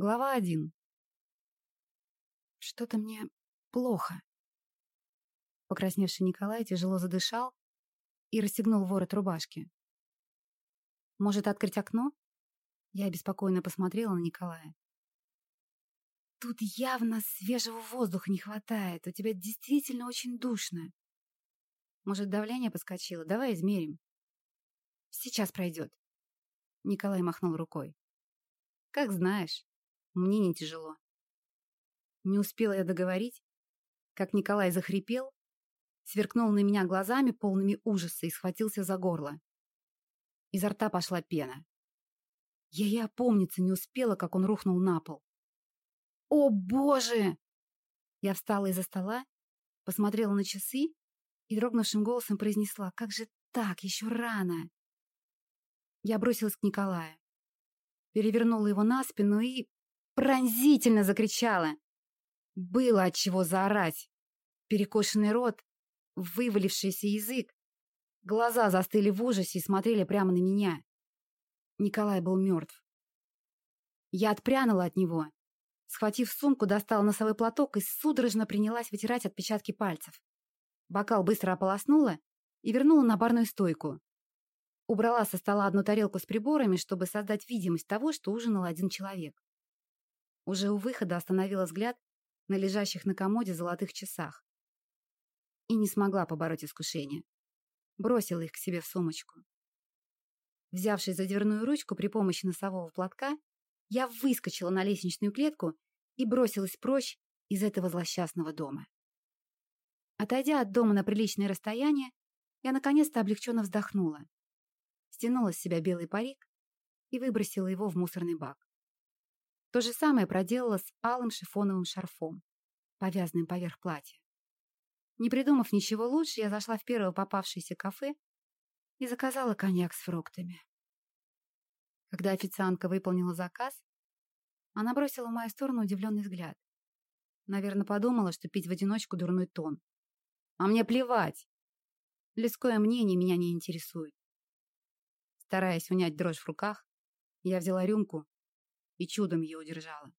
Глава один. Что-то мне плохо. Покрасневший Николай тяжело задышал и расстегнул ворот рубашки. Может, открыть окно? Я обеспокоенно посмотрела на Николая. Тут явно свежего воздуха не хватает. У тебя действительно очень душно. Может, давление подскочило? Давай измерим. Сейчас пройдет. Николай махнул рукой. Как знаешь. Мне не тяжело. Не успела я договорить, как Николай захрипел, сверкнул на меня глазами, полными ужаса, и схватился за горло. Изо рта пошла пена. Я и опомниться не успела, как он рухнул на пол. «О, Боже!» Я встала из-за стола, посмотрела на часы и дрогнувшим голосом произнесла, «Как же так? Еще рано!» Я бросилась к Николаю, перевернула его на спину и пронзительно закричала. Было от чего заорать. Перекошенный рот, вывалившийся язык. Глаза застыли в ужасе и смотрели прямо на меня. Николай был мертв. Я отпрянула от него. Схватив сумку, достала носовой платок и судорожно принялась вытирать отпечатки пальцев. Бокал быстро ополоснула и вернула на барную стойку. Убрала со стола одну тарелку с приборами, чтобы создать видимость того, что ужинал один человек. Уже у выхода остановила взгляд на лежащих на комоде золотых часах. И не смогла побороть искушение. Бросила их к себе в сумочку. Взявшись за дверную ручку при помощи носового платка, я выскочила на лестничную клетку и бросилась прочь из этого злосчастного дома. Отойдя от дома на приличное расстояние, я наконец-то облегченно вздохнула, стянула с себя белый парик и выбросила его в мусорный бак. То же самое проделала с алым шифоновым шарфом, повязанным поверх платья. Не придумав ничего лучше, я зашла в первое попавшееся кафе и заказала коньяк с фруктами. Когда официантка выполнила заказ, она бросила в мою сторону удивленный взгляд. Наверное, подумала, что пить в одиночку дурной тон. А мне плевать. Людское мнение меня не интересует. Стараясь унять дрожь в руках, я взяла рюмку и чудом ее удержала.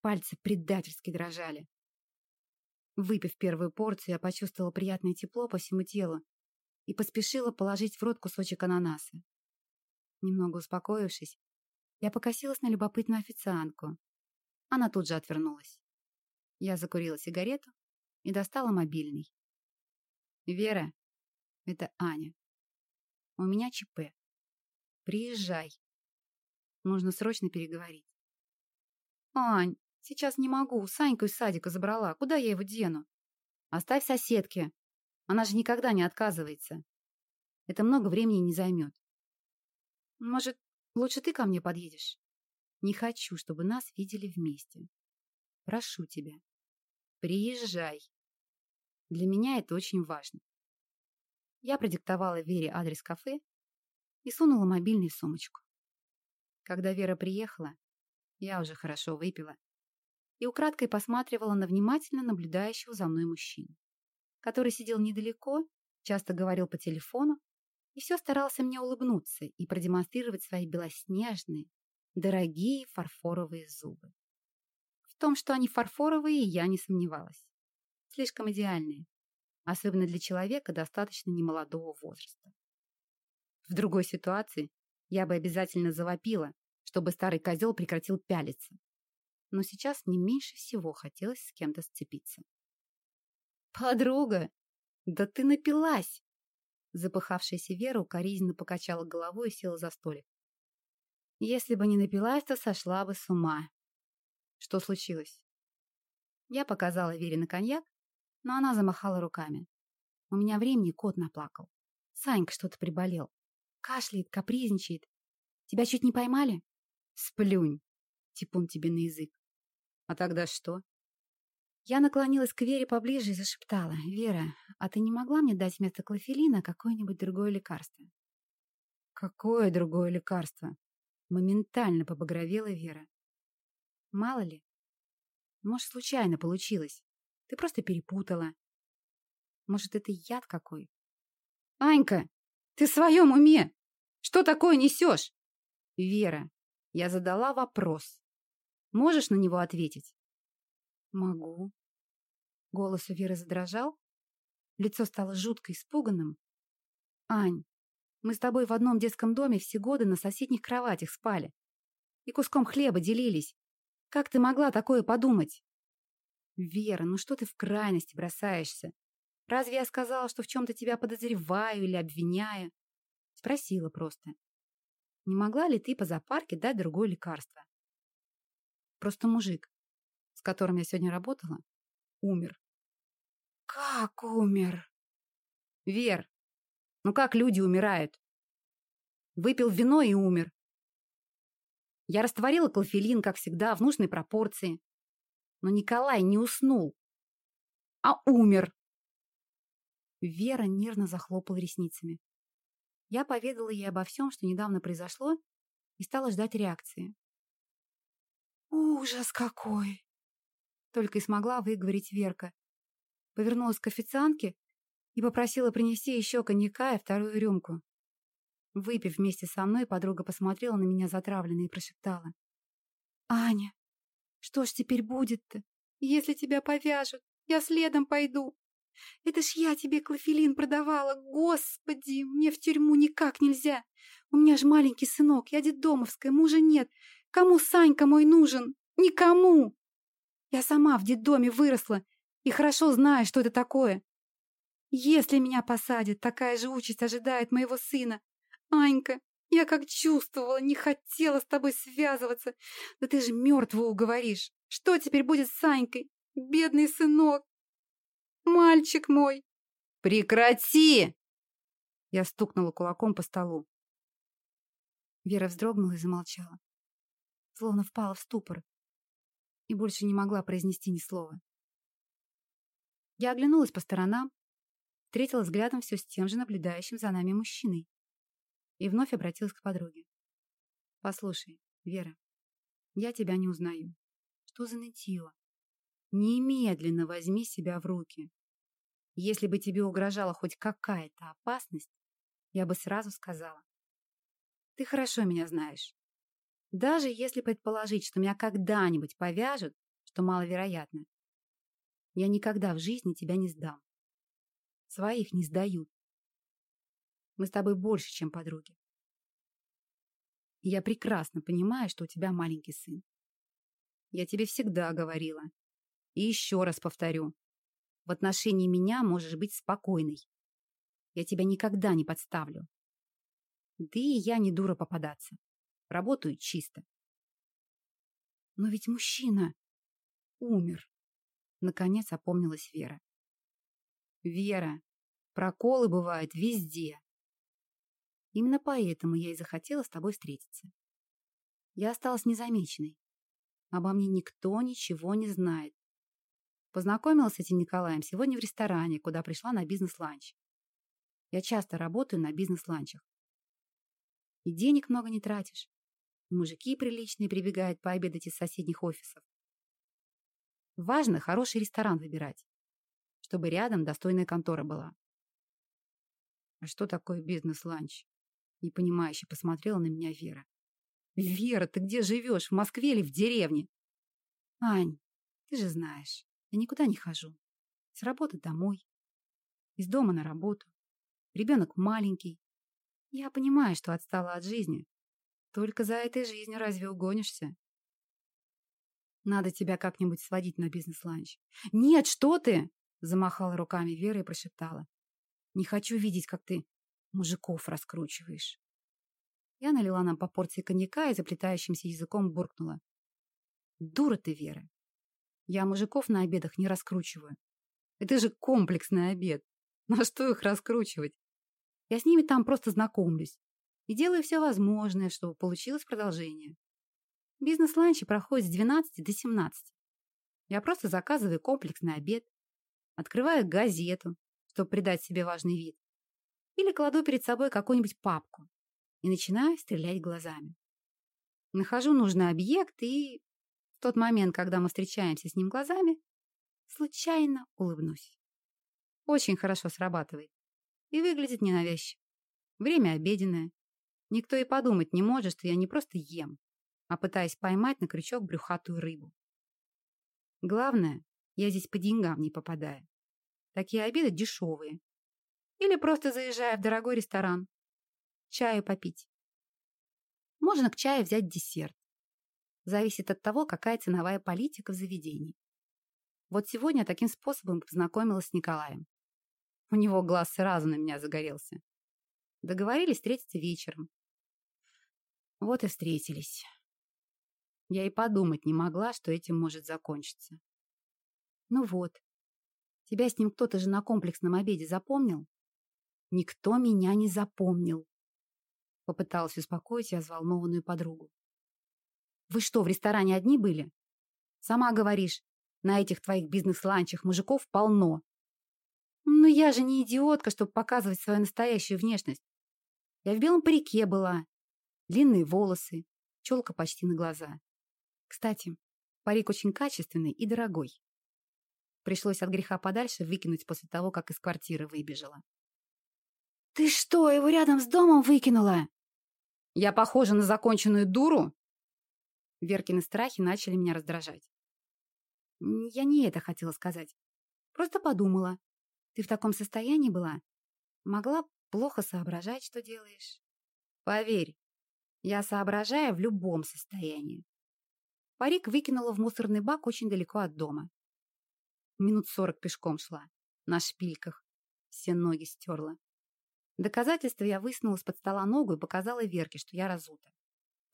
Пальцы предательски дрожали. Выпив первую порцию, я почувствовала приятное тепло по всему телу и поспешила положить в рот кусочек ананаса. Немного успокоившись, я покосилась на любопытную официантку. Она тут же отвернулась. Я закурила сигарету и достала мобильный. «Вера, это Аня. У меня ЧП. Приезжай. Нужно срочно переговорить. Ань, сейчас не могу. Саньку из садика забрала. Куда я его дену? Оставь соседке. Она же никогда не отказывается. Это много времени не займет. Может, лучше ты ко мне подъедешь? Не хочу, чтобы нас видели вместе. Прошу тебя. Приезжай. Для меня это очень важно. Я продиктовала Вере адрес кафе и сунула мобильный в сумочку. Когда Вера приехала, я уже хорошо выпила и украдкой посматривала на внимательно наблюдающего за мной мужчину, который сидел недалеко, часто говорил по телефону и все старался мне улыбнуться и продемонстрировать свои белоснежные, дорогие фарфоровые зубы. В том, что они фарфоровые, я не сомневалась. Слишком идеальные, особенно для человека достаточно немолодого возраста. В другой ситуации я бы обязательно завопила, чтобы старый козел прекратил пялиться. Но сейчас мне меньше всего хотелось с кем-то сцепиться. «Подруга, да ты напилась!» Запыхавшаяся Вера укоризненно покачала головой и села за столик. «Если бы не напилась, то сошла бы с ума». «Что случилось?» Я показала Вере на коньяк, но она замахала руками. У меня времени кот наплакал. Санька что-то приболел. Кашляет, капризничает. Тебя чуть не поймали? Сплюнь. Типун тебе на язык. А тогда что? Я наклонилась к Вере поближе и зашептала. «Вера, а ты не могла мне дать вместо клофелина какое-нибудь другое лекарство?» «Какое другое лекарство?» Моментально побагровела Вера. «Мало ли. Может, случайно получилось. Ты просто перепутала. Может, это яд какой?» «Анька, ты в своем уме? Что такое несешь? Вера, я задала вопрос. Можешь на него ответить? Могу. Голос у Веры задрожал. Лицо стало жутко испуганным. Ань, мы с тобой в одном детском доме все годы на соседних кроватях спали. И куском хлеба делились. Как ты могла такое подумать? Вера, ну что ты в крайности бросаешься? Разве я сказала, что в чем-то тебя подозреваю или обвиняю? Спросила просто. Не могла ли ты по зоопарке дать другое лекарство? Просто мужик, с которым я сегодня работала, умер. Как умер? Вер, ну как люди умирают? Выпил вино и умер. Я растворила клофелин, как всегда, в нужной пропорции. Но Николай не уснул, а умер. Вера нервно захлопала ресницами. Я поведала ей обо всем, что недавно произошло, и стала ждать реакции. «Ужас какой!» Только и смогла выговорить Верка. Повернулась к официантке и попросила принести еще коньяка и вторую рюмку. Выпив вместе со мной, подруга посмотрела на меня затравленно и прошептала. «Аня, что ж теперь будет-то? Если тебя повяжут, я следом пойду. Это ж я тебе клофелин продавала. Господи, мне в тюрьму никак нельзя. У меня ж маленький сынок, я детдомовская, мужа нет. Кому Санька мой нужен? Никому! Я сама в детдоме выросла и хорошо знаю, что это такое. Если меня посадят, такая же участь ожидает моего сына. Анька, я как чувствовала, не хотела с тобой связываться. Да ты же мертвого уговоришь. Что теперь будет с Санькой? Бедный сынок. Мальчик мой. Прекрати! Я стукнула кулаком по столу. Вера вздрогнула и замолчала. Словно впала в ступор. И больше не могла произнести ни слова. Я оглянулась по сторонам, встретила взглядом все с тем же наблюдающим за нами мужчиной и вновь обратилась к подруге. «Послушай, Вера, я тебя не узнаю. Что за нытье? Немедленно возьми себя в руки. Если бы тебе угрожала хоть какая-то опасность, я бы сразу сказала. Ты хорошо меня знаешь. Даже если предположить, что меня когда-нибудь повяжут, что маловероятно, я никогда в жизни тебя не сдам. Своих не сдают. Мы с тобой больше, чем подруги. Я прекрасно понимаю, что у тебя маленький сын. Я тебе всегда говорила. И еще раз повторю. В отношении меня можешь быть спокойной. Я тебя никогда не подставлю. Да и я не дура попадаться. Работаю чисто. Но ведь мужчина умер. Наконец опомнилась Вера. Вера, проколы бывают везде. Именно поэтому я и захотела с тобой встретиться. Я осталась незамеченной. Обо мне никто ничего не знает. Познакомилась с этим Николаем сегодня в ресторане, куда пришла на бизнес-ланч. Я часто работаю на бизнес-ланчах. И денег много не тратишь. И мужики приличные прибегают пообедать из соседних офисов. Важно хороший ресторан выбирать, чтобы рядом достойная контора была. А что такое бизнес-ланч? Непонимающе посмотрела на меня Вера. «Вера, ты где живешь? В Москве или в деревне?» «Ань, ты же знаешь, я никуда не хожу. С работы домой. Из дома на работу. Ребенок маленький. Я понимаю, что отстала от жизни. Только за этой жизнью разве угонишься?» «Надо тебя как-нибудь сводить на бизнес-ланч». «Нет, что ты!» Замахала руками Вера и прошептала. «Не хочу видеть, как ты мужиков раскручиваешь. Я налила нам по порции коньяка и заплетающимся языком буркнула. Дура ты, Вера. Я мужиков на обедах не раскручиваю. Это же комплексный обед. На что их раскручивать? Я с ними там просто знакомлюсь и делаю все возможное, чтобы получилось продолжение. Бизнес-ланчи проходят с 12 до 17. Я просто заказываю комплексный обед, открываю газету, чтобы придать себе важный вид, или кладу перед собой какую-нибудь папку и начинаю стрелять глазами. Нахожу нужный объект и в тот момент, когда мы встречаемся с ним глазами, случайно улыбнусь. Очень хорошо срабатывает и выглядит ненавязчиво. Время обеденное. Никто и подумать не может, что я не просто ем, а пытаясь поймать на крючок брюхатую рыбу. Главное, я здесь по деньгам не попадаю. Такие обеды дешевые. Или просто заезжая в дорогой ресторан. Чаю попить. Можно к чаю взять десерт. Зависит от того, какая ценовая политика в заведении. Вот сегодня таким способом познакомилась с Николаем. У него глаз сразу на меня загорелся. Договорились встретиться вечером. Вот и встретились. Я и подумать не могла, что этим может закончиться. Ну вот. Тебя с ним кто-то же на комплексном обеде запомнил? Никто меня не запомнил. Попыталась успокоить я взволнованную подругу. Вы что, в ресторане одни были? Сама говоришь, на этих твоих бизнес-ланчах мужиков полно. Но я же не идиотка, чтобы показывать свою настоящую внешность. Я в белом парике была. Длинные волосы, челка почти на глаза. Кстати, парик очень качественный и дорогой. Пришлось от греха подальше выкинуть после того, как из квартиры выбежала. «Ты что, его рядом с домом выкинула?» «Я похожа на законченную дуру?» Веркины страхи начали меня раздражать. Я не это хотела сказать. Просто подумала. Ты в таком состоянии была? Могла плохо соображать, что делаешь? Поверь, я соображаю в любом состоянии. Парик выкинула в мусорный бак очень далеко от дома. Минут сорок пешком шла, на шпильках. Все ноги стерла. Доказательство я высунула с-под стола ногу и показала Верке, что я разута,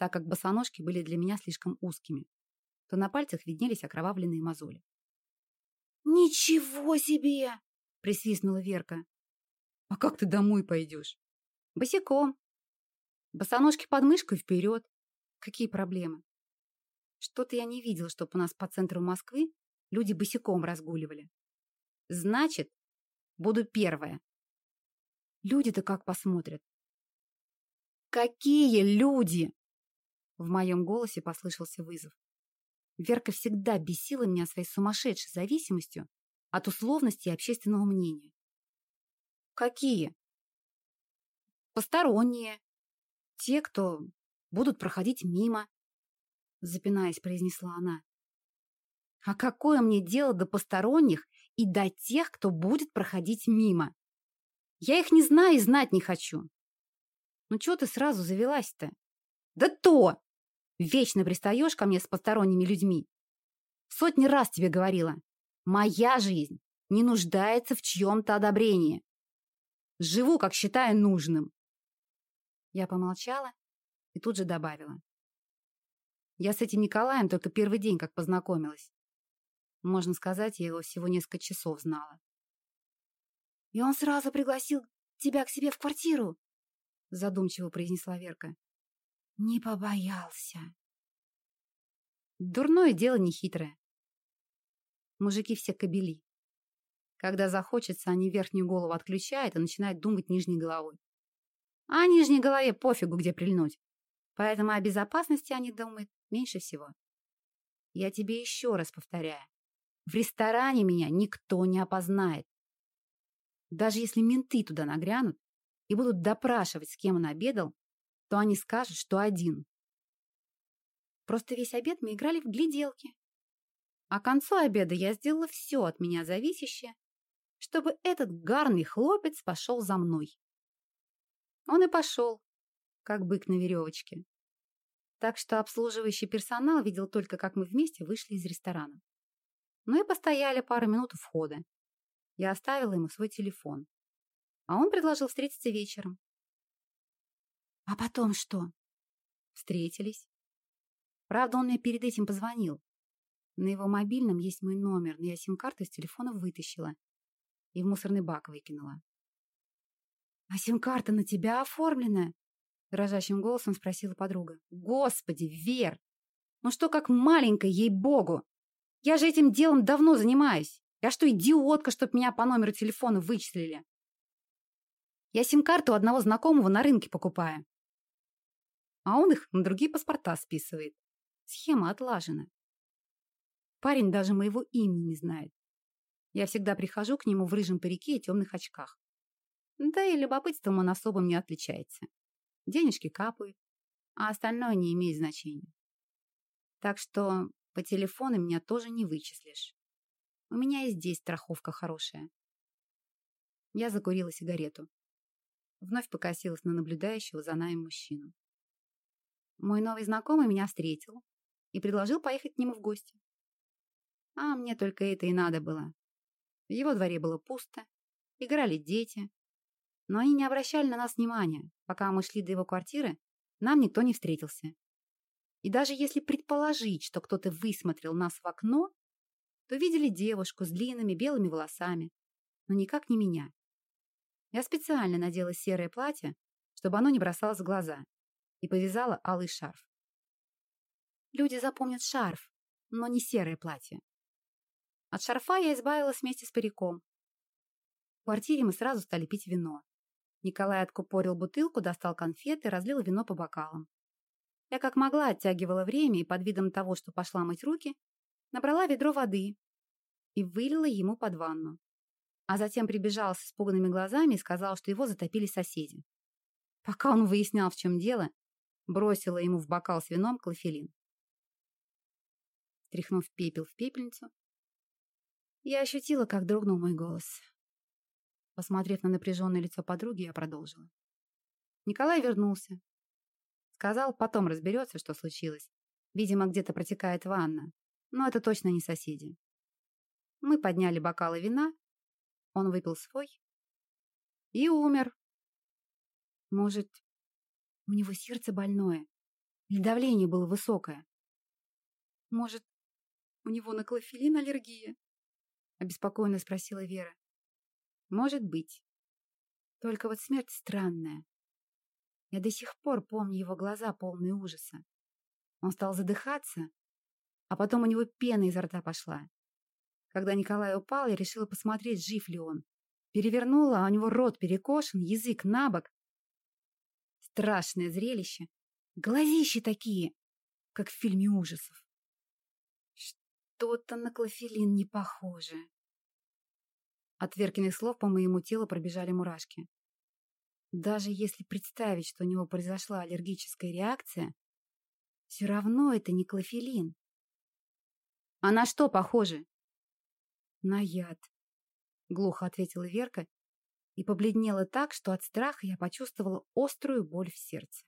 так как босоножки были для меня слишком узкими, то на пальцах виднелись окровавленные мозоли. «Ничего себе!» — присвистнула Верка. «А как ты домой пойдешь?» «Босиком. Босоножки под мышкой вперед. Какие проблемы?» Что-то я не видела, чтобы у нас по центру Москвы люди босиком разгуливали. Значит, буду первая. Люди-то как посмотрят? Какие люди? В моем голосе послышался вызов. Верка всегда бесила меня своей сумасшедшей зависимостью от условности и общественного мнения. Какие? Посторонние. Те, кто будут проходить мимо, запинаясь, произнесла она. А какое мне дело до посторонних и до тех, кто будет проходить мимо? Я их не знаю и знать не хочу. Ну чего ты сразу завелась-то? Да то! Вечно пристаешь ко мне с посторонними людьми. Сотни раз тебе говорила. Моя жизнь не нуждается в чьем-то одобрении. Живу, как считаю нужным. Я помолчала и тут же добавила. Я с этим Николаем только первый день как познакомилась. Можно сказать, я его всего несколько часов знала. «И он сразу пригласил тебя к себе в квартиру?» Задумчиво произнесла Верка. «Не побоялся». Дурное дело нехитрое. Мужики все кобели. Когда захочется, они верхнюю голову отключают и начинают думать нижней головой. А нижней голове пофигу, где прильнуть. Поэтому о безопасности они думают меньше всего. Я тебе еще раз повторяю. В ресторане меня никто не опознает. Даже если менты туда нагрянут и будут допрашивать, с кем он обедал, то они скажут, что один. Просто весь обед мы играли в гляделки. А к концу обеда я сделала все от меня зависящее, чтобы этот гарный хлопец пошел за мной. Он и пошел, как бык на веревочке. Так что обслуживающий персонал видел только, как мы вместе вышли из ресторана. Ну и постояли пару минут у входа. Я оставила ему свой телефон. А он предложил встретиться вечером. А потом что? Встретились. Правда, он мне перед этим позвонил. На его мобильном есть мой номер, но я сим-карту из телефона вытащила и в мусорный бак выкинула. «А сим-карта на тебя оформлена?» Дрожащим голосом спросила подруга. «Господи, Вер! Ну что как маленькая, ей-богу! Я же этим делом давно занимаюсь! Я что, идиотка, чтоб меня по номеру телефона вычислили? Я сим-карту одного знакомого на рынке покупаю. А он их на другие паспорта списывает. Схема отлажена. Парень даже моего имени не знает. Я всегда прихожу к нему в рыжем парике и темных очках. Да и любопытством он особым не отличается. Денежки капают, а остальное не имеет значения. Так что по телефону меня тоже не вычислишь. У меня и здесь страховка хорошая. Я закурила сигарету. Вновь покосилась на наблюдающего за нами мужчину. Мой новый знакомый меня встретил и предложил поехать к нему в гости. А мне только это и надо было. В его дворе было пусто, играли дети. Но они не обращали на нас внимания. Пока мы шли до его квартиры, нам никто не встретился. И даже если предположить, что кто-то высмотрел нас в окно, то видели девушку с длинными белыми волосами, но никак не меня. Я специально надела серое платье, чтобы оно не бросалось в глаза, и повязала алый шарф. Люди запомнят шарф, но не серое платье. От шарфа я избавилась вместе с париком. В квартире мы сразу стали пить вино. Николай откупорил бутылку, достал конфеты, разлил вино по бокалам. Я как могла оттягивала время и под видом того, что пошла мыть руки, набрала ведро воды и вылила ему под ванну а затем прибежал с испуганными глазами и сказал, что его затопили соседи. Пока он выяснял, в чем дело, бросила ему в бокал с вином клофелин. Тряхнув пепел в пепельницу, я ощутила, как дрогнул мой голос. Посмотрев на напряженное лицо подруги, я продолжила. Николай вернулся. Сказал, потом разберется, что случилось. Видимо, где-то протекает ванна. Но это точно не соседи. Мы подняли бокалы вина он выпил свой и умер. Может, у него сердце больное или давление было высокое? Может, у него на клофелин аллергия? Обеспокоенно спросила Вера. Может быть. Только вот смерть странная. Я до сих пор помню его глаза, полные ужаса. Он стал задыхаться, а потом у него пена изо рта пошла. Когда Николай упал, я решила посмотреть, жив ли он. Перевернула, а у него рот перекошен, язык на бок. Страшное зрелище. Глазищи такие, как в фильме ужасов. Что-то на клофелин не похоже. От Веркиных слов по моему телу пробежали мурашки. Даже если представить, что у него произошла аллергическая реакция, все равно это не клофелин. А на что похоже? «На яд», — глухо ответила Верка и побледнела так, что от страха я почувствовала острую боль в сердце.